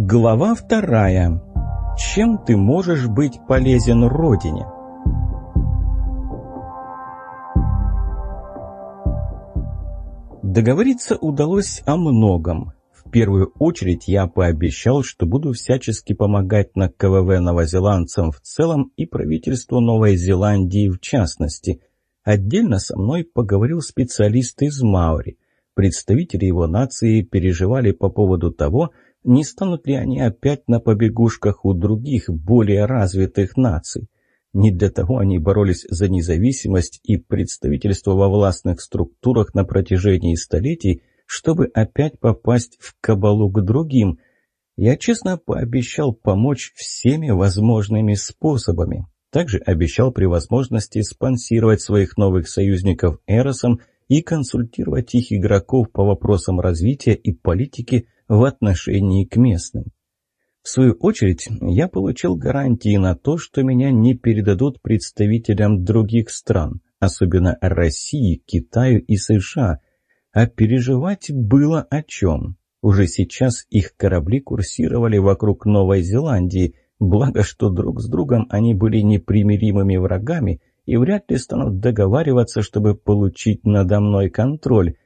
Глава вторая. Чем ты можешь быть полезен Родине? Договориться удалось о многом. В первую очередь я пообещал, что буду всячески помогать на КВВ новозеландцам в целом и правительству Новой Зеландии в частности. Отдельно со мной поговорил специалист из Маури. Представители его нации переживали по поводу того, не станут ли они опять на побегушках у других, более развитых наций. Не для того они боролись за независимость и представительство во властных структурах на протяжении столетий, чтобы опять попасть в кабалу к другим. Я честно пообещал помочь всеми возможными способами. Также обещал при возможности спонсировать своих новых союзников Эросом и консультировать их игроков по вопросам развития и политики в отношении к местным. В свою очередь, я получил гарантии на то, что меня не передадут представителям других стран, особенно России, Китаю и США, а переживать было о чем. Уже сейчас их корабли курсировали вокруг Новой Зеландии – Благо, что друг с другом они были непримиримыми врагами и вряд ли станут договариваться, чтобы получить надо мной контроль.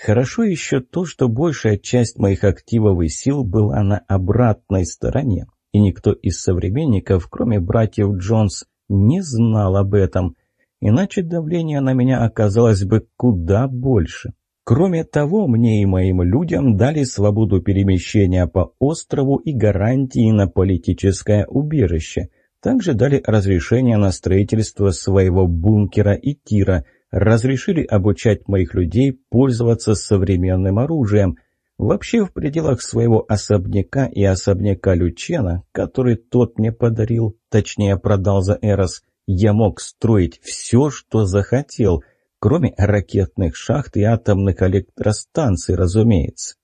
Хорошо еще то, что большая часть моих активов и сил была на обратной стороне, и никто из современников, кроме братьев Джонс, не знал об этом. Иначе давление на меня оказалось бы куда больше. Кроме того, мне и моим людям дали свободу перемещения по острову и гарантии на политическое убежище. Также дали разрешение на строительство своего бункера и тира, разрешили обучать моих людей пользоваться современным оружием. Вообще, в пределах своего особняка и особняка Лючена, который тот мне подарил, точнее продал за Эрос, я мог строить все, что захотел – кроме ракетных шахт и атомных электростанций, разумеется.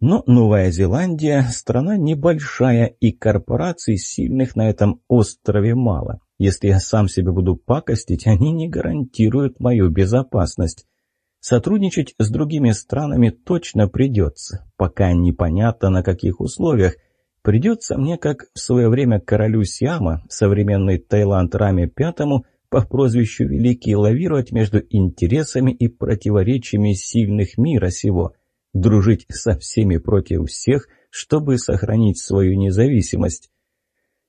Но Новая Зеландия – страна небольшая, и корпораций сильных на этом острове мало. Если я сам себе буду пакостить, они не гарантируют мою безопасность. Сотрудничать с другими странами точно придется, пока непонятно на каких условиях. Придется мне, как в свое время королю Сиама, современный Таиланд Раме Пятому, по прозвищу Великий лавировать между интересами и противоречиями сильных мира сего, дружить со всеми против всех, чтобы сохранить свою независимость.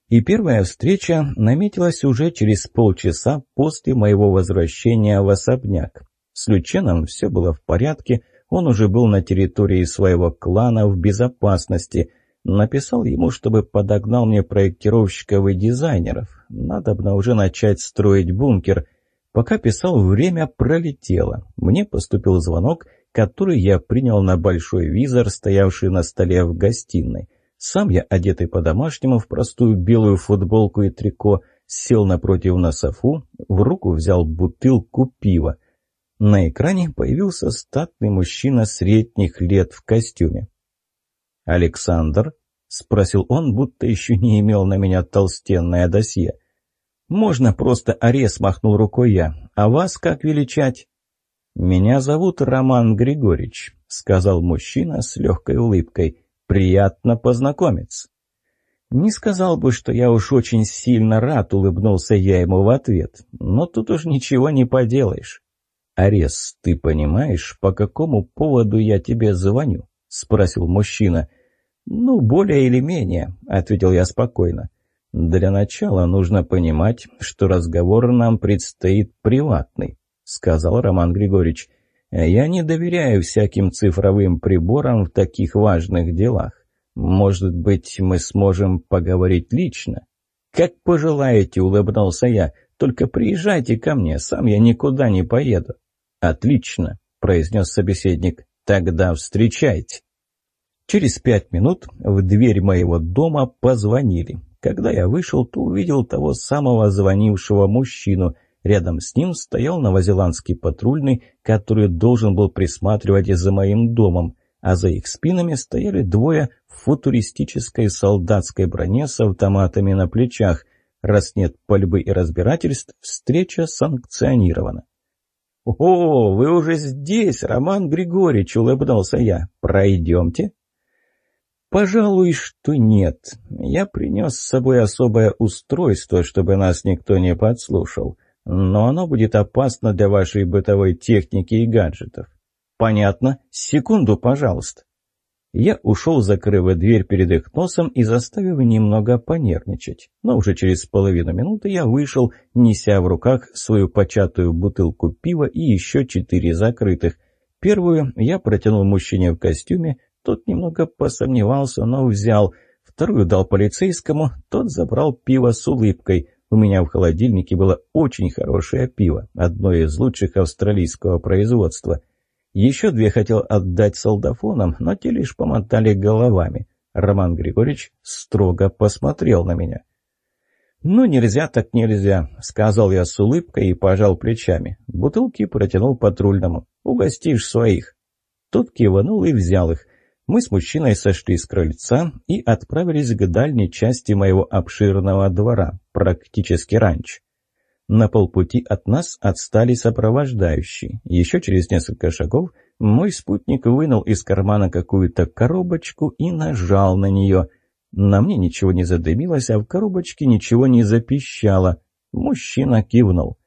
И первая встреча наметилась уже через полчаса после моего возвращения в особняк. С Люченом все было в порядке, он уже был на территории своего клана в безопасности – Написал ему, чтобы подогнал мне проектировщиков и дизайнеров. Надо бы уже начать строить бункер. Пока писал, время пролетело. Мне поступил звонок, который я принял на большой визор, стоявший на столе в гостиной. Сам я, одетый по-домашнему в простую белую футболку и трико, сел напротив на софу, в руку взял бутылку пива. На экране появился статный мужчина средних лет в костюме. «Александр?» — спросил он, будто еще не имел на меня толстенное досье. «Можно просто арест», — махнул рукой я. «А вас как величать?» «Меня зовут Роман Григорьевич», — сказал мужчина с легкой улыбкой. «Приятно познакомиться». Не сказал бы, что я уж очень сильно рад, улыбнулся я ему в ответ. Но тут уж ничего не поделаешь. «Арес, ты понимаешь, по какому поводу я тебе звоню?» — спросил мужчина. «Ну, более или менее», — ответил я спокойно. «Для начала нужно понимать, что разговор нам предстоит приватный», — сказал Роман Григорьевич. «Я не доверяю всяким цифровым приборам в таких важных делах. Может быть, мы сможем поговорить лично?» «Как пожелаете», — улыбнулся я. «Только приезжайте ко мне, сам я никуда не поеду». «Отлично», — произнес собеседник. «Тогда встречайте». Через пять минут в дверь моего дома позвонили. Когда я вышел, то увидел того самого звонившего мужчину. Рядом с ним стоял новозеландский патрульный, который должен был присматривать за моим домом, а за их спинами стояли двое в футуристической солдатской броне с автоматами на плечах. Раз нет пальбы и разбирательств, встреча санкционирована. «О, вы уже здесь, Роман Григорьевич!» — улыбнулся я. «Пройдемте». Пожалуй, что нет. Я принес с собой особое устройство, чтобы нас никто не подслушал. Но оно будет опасно для вашей бытовой техники и гаджетов. Понятно? Секунду, пожалуйста. Я ушел, закрыв дверь перед их носом и заставив немного понервничать. Но уже через половину минуты я вышел, неся в руках свою початую бутылку пива и еще четыре закрытых. Первую я протянул мужчине в костюме, тот немного посомневался, но взял. Вторую дал полицейскому, тот забрал пиво с улыбкой. У меня в холодильнике было очень хорошее пиво, одно из лучших австралийского производства – еще две хотел отдать солдафонам, но те лишь помотали головами. Роман Григорьевич строго посмотрел на меня. «Ну, нельзя так нельзя», — сказал я с улыбкой и пожал плечами. Бутылки протянул патрульному. «Угостишь своих». Тот киванул и взял их. Мы с мужчиной сошли с крыльца и отправились к дальней части моего обширного двора, практически ранч. На полпути от нас отстали сопровождающие. Еще через несколько шагов мой спутник вынул из кармана какую-то коробочку и нажал на нее. На мне ничего не задымилось, а в коробочке ничего не запищало. Мужчина кивнул.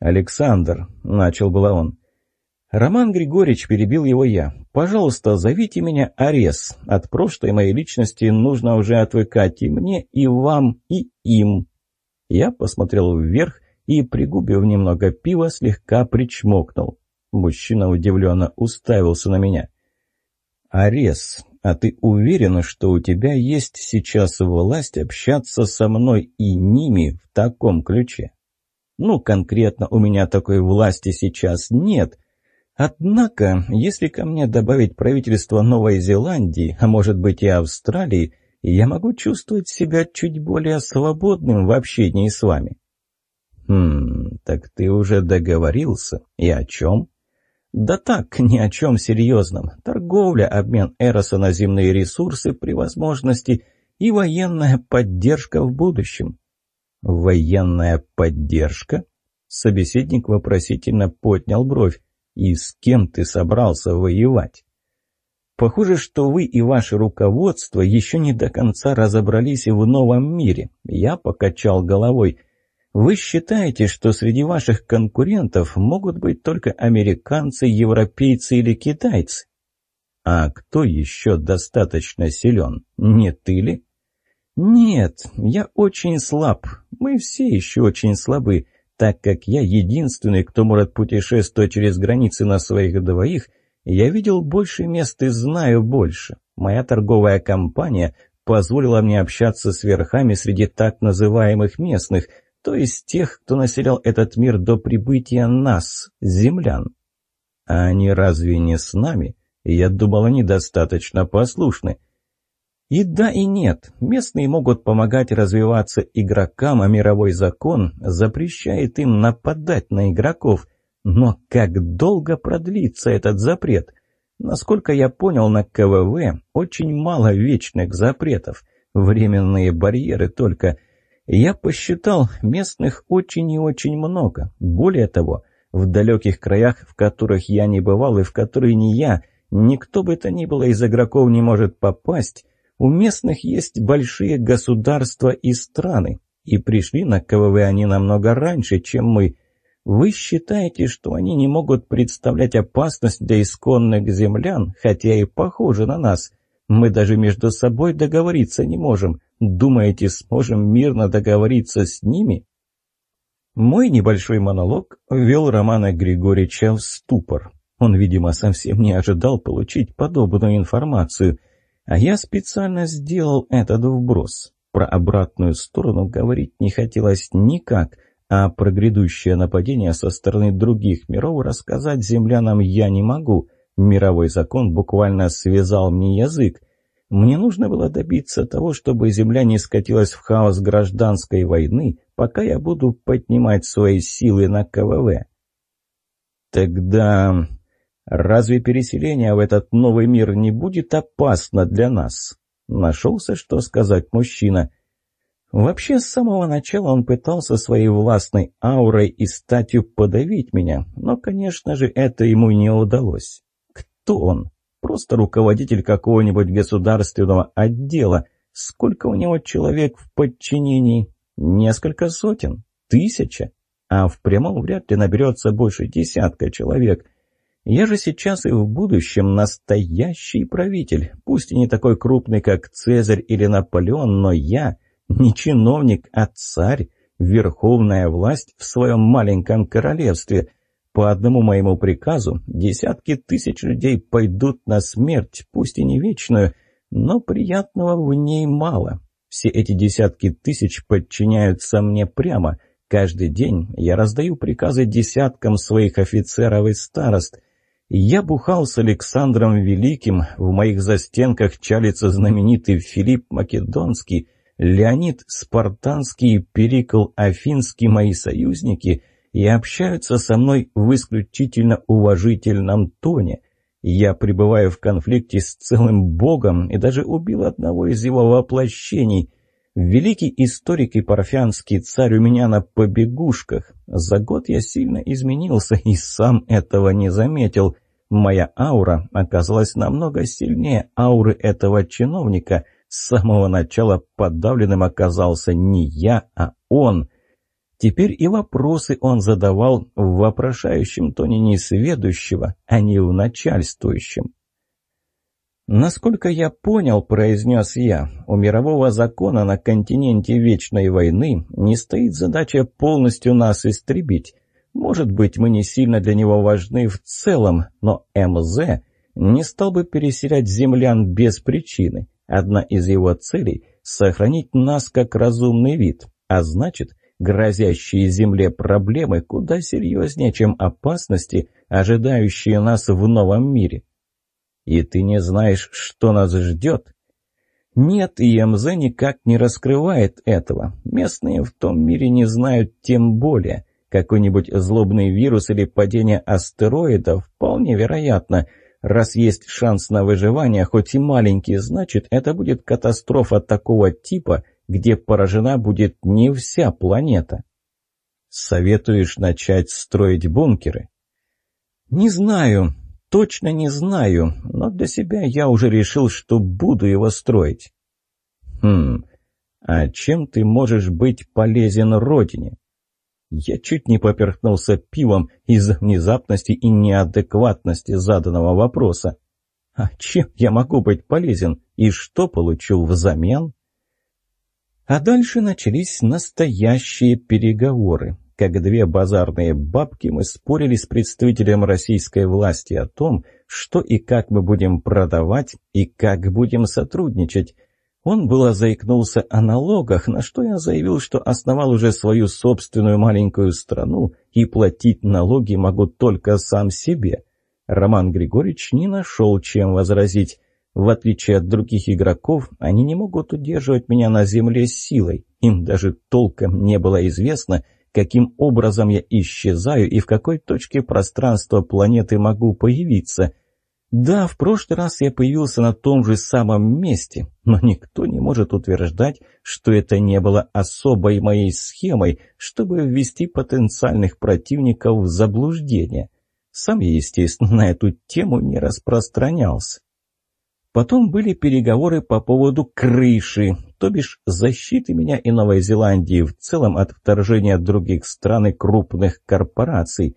«Александр», — начал было он. «Роман Григорьевич», — перебил его я, — «пожалуйста, зовите меня Арес. От прошлой моей личности нужно уже отвыкать и мне, и вам, и им». Я посмотрел вверх и, пригубив немного пива, слегка причмокнул. Мужчина удивленно уставился на меня. «Арес, а ты уверена, что у тебя есть сейчас власть общаться со мной и ними в таком ключе?» «Ну, конкретно у меня такой власти сейчас нет», Однако, если ко мне добавить правительство Новой Зеландии, а может быть и Австралии, я могу чувствовать себя чуть более свободным в общении с вами. Хм, так ты уже договорился? И о чем? Да так, ни о чем серьезном. Торговля, обмен Эроса на земные ресурсы при возможности и военная поддержка в будущем. Военная поддержка? Собеседник вопросительно поднял бровь. И с кем ты собрался воевать? Похоже, что вы и ваше руководство еще не до конца разобрались в новом мире. Я покачал головой. Вы считаете, что среди ваших конкурентов могут быть только американцы, европейцы или китайцы? А кто еще достаточно силен? Не ты ли? Нет, я очень слаб. Мы все еще очень слабы, так как я единственный, кто может путешествовать через границы на своих двоих – я видел больше мест и знаю больше. Моя торговая компания позволила мне общаться с верхами среди так называемых местных, то есть тех, кто населял этот мир до прибытия нас, землян. А они разве не с нами? Я думал, они достаточно послушны. И да, и нет. Местные могут помогать развиваться игрокам, а мировой закон запрещает им нападать на игроков. Но как долго продлится этот запрет? Насколько я понял, на КВВ очень мало вечных запретов. Временные барьеры только. Я посчитал, местных очень и очень много. Более того, в далеких краях, в которых я не бывал и в которые не я, никто бы то ни было из игроков не может попасть, у местных есть большие государства и страны, и пришли на КВВ они намного раньше, чем мы, вы считаете, что они не могут представлять опасность для исконных землян, хотя и похожи на нас? Мы даже между собой договориться не можем. Думаете, сможем мирно договориться с ними?» Мой небольшой монолог ввел Романа Григорьевича в ступор. Он, видимо, совсем не ожидал получить подобную информацию. А я специально сделал этот вброс. Про обратную сторону говорить не хотелось никак — а про грядущее нападение со стороны других миров рассказать землянам я не могу. Мировой закон буквально связал мне язык. Мне нужно было добиться того, чтобы земля не скатилась в хаос гражданской войны, пока я буду поднимать свои силы на КВВ. Тогда разве переселение в этот новый мир не будет опасно для нас? Нашелся, что сказать мужчина – Вообще, с самого начала он пытался своей властной аурой и статью подавить меня, но, конечно же, это ему не удалось. Кто он? Просто руководитель какого-нибудь государственного отдела. Сколько у него человек в подчинении? Несколько сотен? Тысяча? А в прямом вряд ли наберется больше десятка человек. Я же сейчас и в будущем настоящий правитель, пусть и не такой крупный, как Цезарь или Наполеон, но я не чиновник, а царь, верховная власть в своем маленьком королевстве. По одному моему приказу десятки тысяч людей пойдут на смерть, пусть и не вечную, но приятного в ней мало. Все эти десятки тысяч подчиняются мне прямо. Каждый день я раздаю приказы десяткам своих офицеров и старост – я бухал с Александром Великим, в моих застенках чалится знаменитый Филипп Македонский, Леонид Спартанский Перикл Афинский мои союзники и общаются со мной в исключительно уважительном тоне. Я пребываю в конфликте с целым богом и даже убил одного из его воплощений. Великий историк и парфянский царь у меня на побегушках. За год я сильно изменился и сам этого не заметил. Моя аура оказалась намного сильнее ауры этого чиновника. С самого начала подавленным оказался не я, а он. Теперь и вопросы он задавал в вопрошающем тоне несведущего, а не в начальствующем. «Насколько я понял, — произнес я, — у мирового закона на континенте Вечной войны не стоит задача полностью нас истребить. Может быть, мы не сильно для него важны в целом, но МЗ не стал бы переселять землян без причины. Одна из его целей – сохранить нас как разумный вид, а значит, грозящие Земле проблемы куда серьезнее, чем опасности, ожидающие нас в новом мире. И ты не знаешь, что нас ждет? Нет, и МЗ никак не раскрывает этого. Местные в том мире не знают тем более – какой-нибудь злобный вирус или падение астероида вполне вероятно. Раз есть шанс на выживание, хоть и маленький, значит, это будет катастрофа такого типа, где поражена будет не вся планета. Советуешь начать строить бункеры? Не знаю, точно не знаю, но для себя я уже решил, что буду его строить. Хм, а чем ты можешь быть полезен Родине? Я чуть не поперхнулся пивом из-за внезапности и неадекватности заданного вопроса. А чем я могу быть полезен и что получу взамен? А дальше начались настоящие переговоры. Как две базарные бабки мы спорили с представителем российской власти о том, что и как мы будем продавать и как будем сотрудничать. Он было заикнулся о налогах, на что я заявил, что основал уже свою собственную маленькую страну и платить налоги могу только сам себе. Роман Григорьевич не нашел, чем возразить. В отличие от других игроков, они не могут удерживать меня на земле силой. Им даже толком не было известно, каким образом я исчезаю и в какой точке пространства планеты могу появиться – да, в прошлый раз я появился на том же самом месте, но никто не может утверждать, что это не было особой моей схемой, чтобы ввести потенциальных противников в заблуждение. Сам я, естественно, на эту тему не распространялся. Потом были переговоры по поводу крыши, то бишь защиты меня и Новой Зеландии в целом от вторжения других стран и крупных корпораций.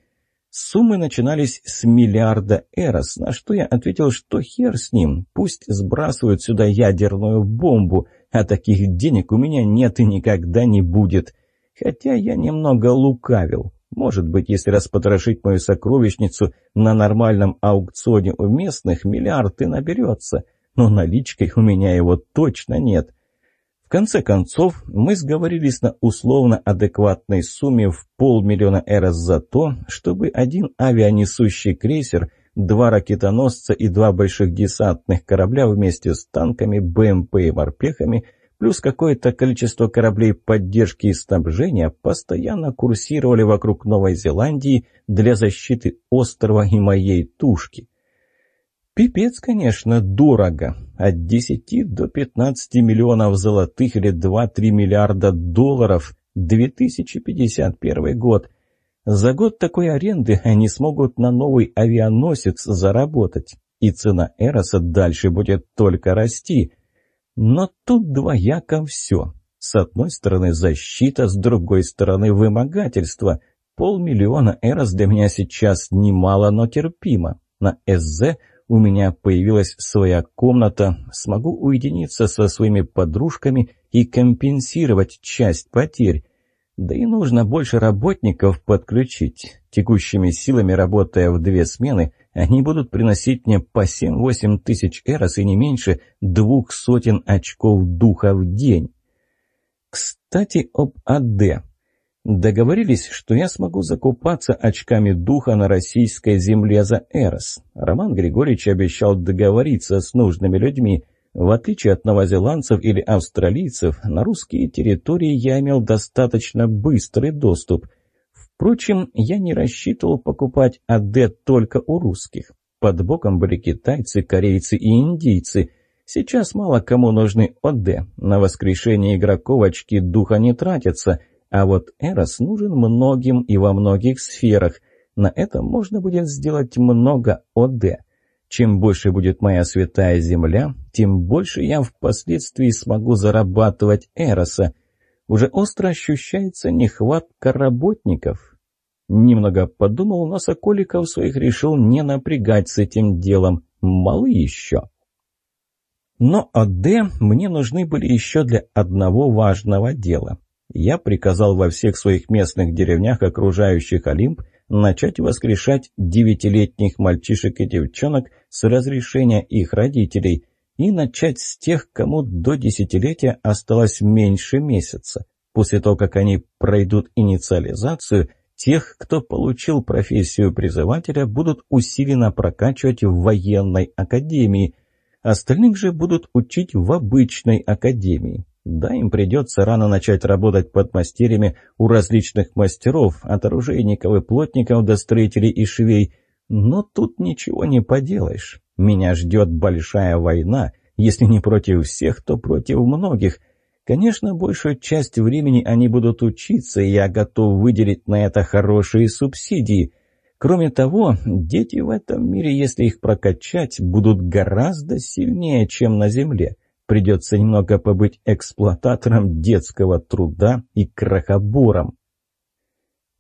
Суммы начинались с миллиарда эрос, на что я ответил, что хер с ним, пусть сбрасывают сюда ядерную бомбу, а таких денег у меня нет и никогда не будет. Хотя я немного лукавил. Может быть, если распотрошить мою сокровищницу на нормальном аукционе у местных, миллиард и наберется, но наличкой у меня его точно нет. Конце концов, мы сговорились на условно адекватной сумме в полмиллиона эрос за то, чтобы один авианесущий крейсер, два ракетоносца и два больших десантных корабля вместе с танками, БМП и морпехами, плюс какое-то количество кораблей поддержки и снабжения постоянно курсировали вокруг Новой Зеландии для защиты острова и моей тушки. Пипец, конечно, дорого. От 10 до 15 миллионов золотых или 2-3 миллиарда долларов. 2051 год. За год такой аренды они смогут на новый авианосец заработать. и цена Эроса дальше будет только расти. Но тут двояко все. С одной стороны защита, с другой стороны вымогательство. Полмиллиона Эрос для меня сейчас немало, но терпимо. На СЗ у меня появилась своя комната, смогу уединиться со своими подружками и компенсировать часть потерь. Да и нужно больше работников подключить. Текущими силами, работая в две смены, они будут приносить мне по 7-8 тысяч эрос и не меньше двух сотен очков духа в день. Кстати, об АД. Договорились, что я смогу закупаться очками духа на российской земле за эрос. Роман Григорьевич обещал договориться с нужными людьми – в отличие от новозеландцев или австралийцев, на русские территории я имел достаточно быстрый доступ. Впрочем, я не рассчитывал покупать АД только у русских. Под боком были китайцы, корейцы и индийцы. Сейчас мало кому нужны ОД. На воскрешение игроков очки духа не тратятся, а вот Эрос нужен многим и во многих сферах. На этом можно будет сделать много ОД. Чем больше будет моя святая земля, тем больше я впоследствии смогу зарабатывать Эроса. Уже остро ощущается нехватка работников. Немного подумал, но Соколиков своих решил не напрягать с этим делом. Малы еще. Но ОД мне нужны были еще для одного важного дела. Я приказал во всех своих местных деревнях, окружающих Олимп, начать воскрешать девятилетних мальчишек и девчонок с разрешения их родителей и начать с тех, кому до десятилетия осталось меньше месяца. После того, как они пройдут инициализацию, тех, кто получил профессию призывателя, будут усиленно прокачивать в военной академии. Остальных же будут учить в обычной академии. Да, им придется рано начать работать под мастерьями у различных мастеров, от оружейников и плотников до строителей и швей. Но тут ничего не поделаешь. Меня ждет большая война, если не против всех, то против многих. Конечно, большую часть времени они будут учиться, и я готов выделить на это хорошие субсидии. Кроме того, дети в этом мире, если их прокачать, будут гораздо сильнее, чем на Земле. Придется немного побыть эксплуататором детского труда и крохобором.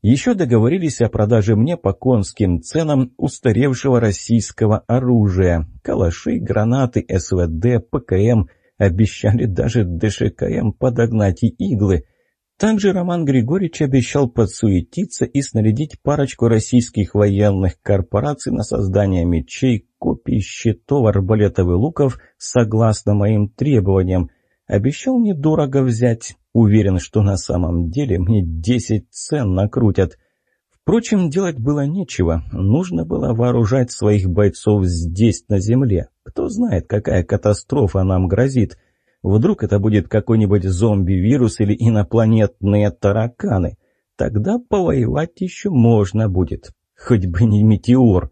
Еще договорились о продаже мне по конским ценам устаревшего российского оружия. Калаши, гранаты, СВД, ПКМ. Обещали даже ДШКМ подогнать и иглы – также Роман Григорьевич обещал подсуетиться и снарядить парочку российских военных корпораций на создание мечей, копий щитов, арбалетов и луков согласно моим требованиям. Обещал недорого взять. Уверен, что на самом деле мне десять цен накрутят. Впрочем, делать было нечего. Нужно было вооружать своих бойцов здесь, на земле. Кто знает, какая катастрофа нам грозит. Вдруг это будет какой-нибудь зомби-вирус или инопланетные тараканы. Тогда повоевать еще можно будет. Хоть бы не метеор.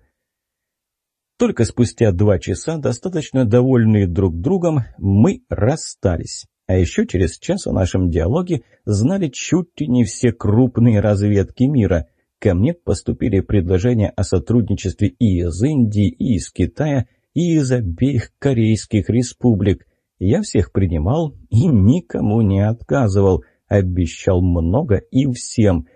Только спустя два часа, достаточно довольные друг другом, мы расстались. А еще через час о нашем диалоге знали чуть ли не все крупные разведки мира. Ко мне поступили предложения о сотрудничестве и из Индии, и из Китая, и из обеих корейских республик – я всех принимал и никому не отказывал, обещал много и всем.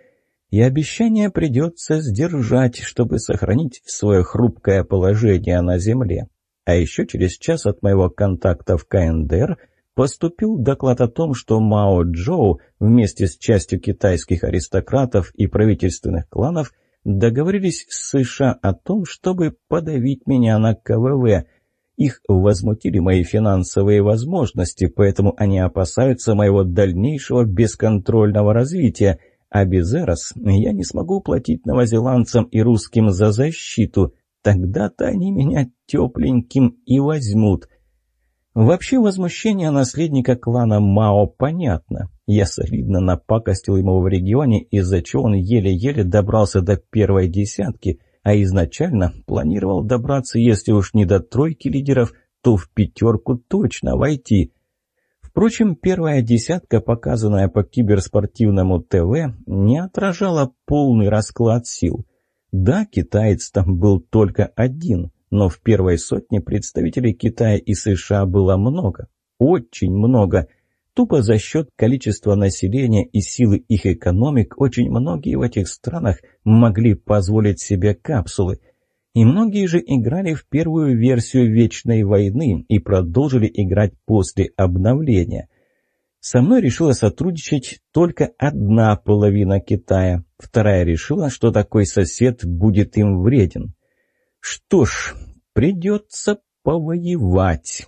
И обещание придется сдержать, чтобы сохранить свое хрупкое положение на земле. А еще через час от моего контакта в КНДР поступил доклад о том, что Мао Джоу вместе с частью китайских аристократов и правительственных кланов договорились с США о том, чтобы подавить меня на КВВ – их возмутили мои финансовые возможности, поэтому они опасаются моего дальнейшего бесконтрольного развития, а без Эрос я не смогу платить новозеландцам и русским за защиту. Тогда-то они меня тепленьким и возьмут. Вообще возмущение наследника клана Мао понятно. Я солидно напакостил ему в регионе, из-за чего он еле-еле добрался до первой десятки – а изначально планировал добраться, если уж не до тройки лидеров, то в пятерку точно войти. Впрочем, первая десятка, показанная по киберспортивному ТВ, не отражала полный расклад сил. Да, китаец там был только один, но в первой сотне представителей Китая и США было много. Очень много. Тупо за счет количества населения и силы их экономик очень многие в этих странах могли позволить себе капсулы. И многие же играли в первую версию Вечной войны и продолжили играть после обновления. Со мной решила сотрудничать только одна половина Китая, вторая решила, что такой сосед будет им вреден. Что ж, придется повоевать.